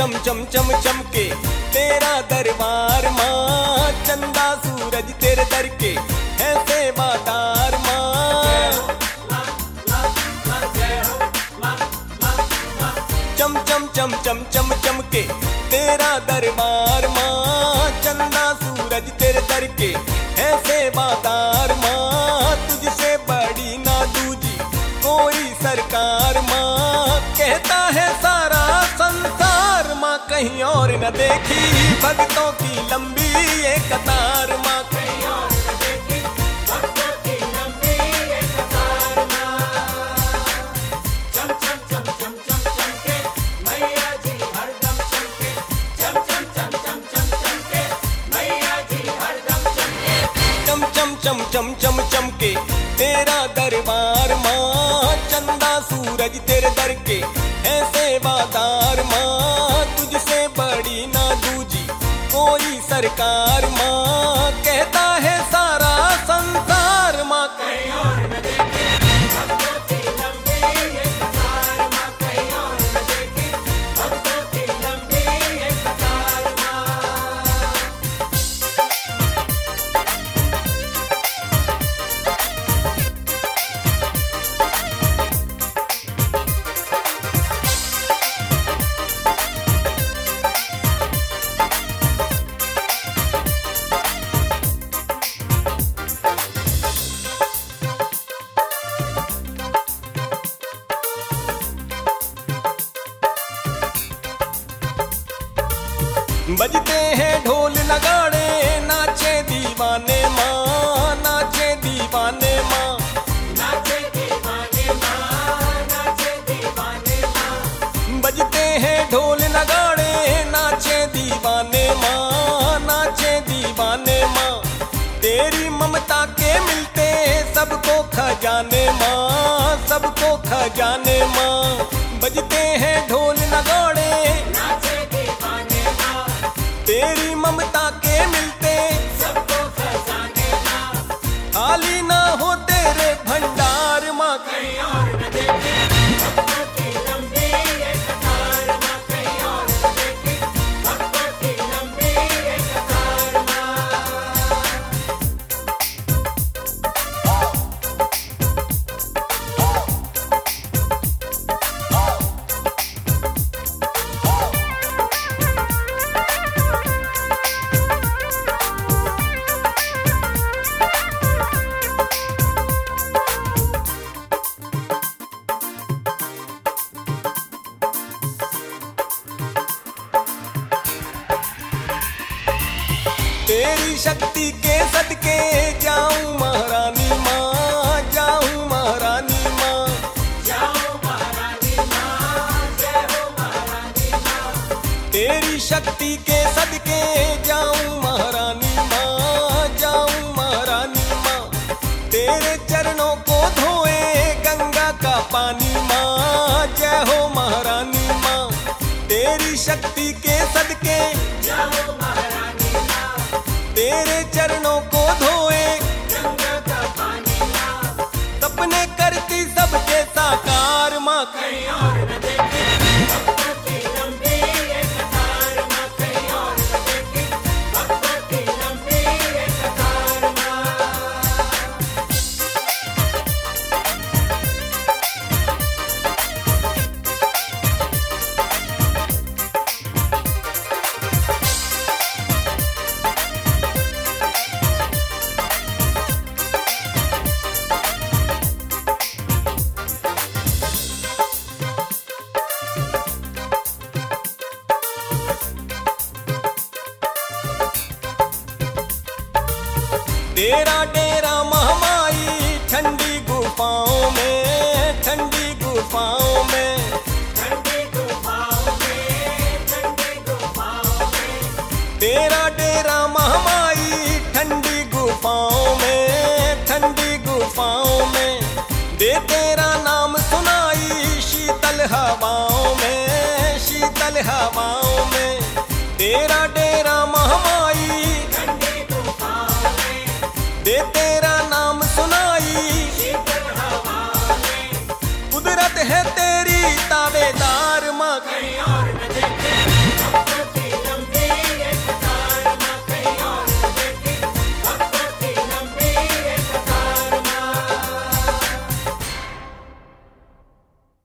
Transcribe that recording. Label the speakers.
Speaker 1: चम चम चम चमके तेरा दरबार माँ, चंदा सूरज तेरे दर के है सेवादार माँ। चम चम चम चम चम चमके तेरा दरबार माँ, चंदा सूरज तेरे दर के है सेवादार माँ। तुझसे बड़ी ना दूजी कोई सरकार माँ। कहीं और न देखी। भक्तों की लंबी ये कतार माँ। की चम चम चम चम चमके तेरा दरबार माँ। चंदा सूरज तेरे सरकार माँ बजते हैं ढोल लगाड़े नाचे दीवाने माँ नाचे दीवाने माँ। नाचे दीवाने माँ नाचे दीवाने माँ। बजते हैं ढोल लगाड़े नाचे दीवाने माँ नाचे दीवाने माँ। तेरी ममता के मिलते सबको खजाने माँ सबको खजाने माँ। बजते हैं ढोल शक्ति के सदके जाऊँ महारानी माँ जाऊँ महारानी माँ। जाऊँ महारानी माँ जय हो महारानी माँ। तेरी शक्ति के सदके जाऊँ महारानी माँ जाऊँ महारानी माँ। तेरे चरणों को धोए गंगा का पानी माँ जय हो महारानी माँ। तेरी शक्ति के सदके जाओ Hey! तेरा डेरा महमाई ठंडी गुफाओं में ठंडी गुफाओं में। ठंडी गुफाओं में ठंडी गुफाओं में। तेरा डेरा महमाई ठंडी गुफाओं में ठंडी गुफाओं में। दे तेरा नाम सुनाई शीतल हवाओं में शीतल हवाओं में। तेरा डेरा दे तेरा नाम सुनाई। कुदरत है तेरी ताबेदार माँ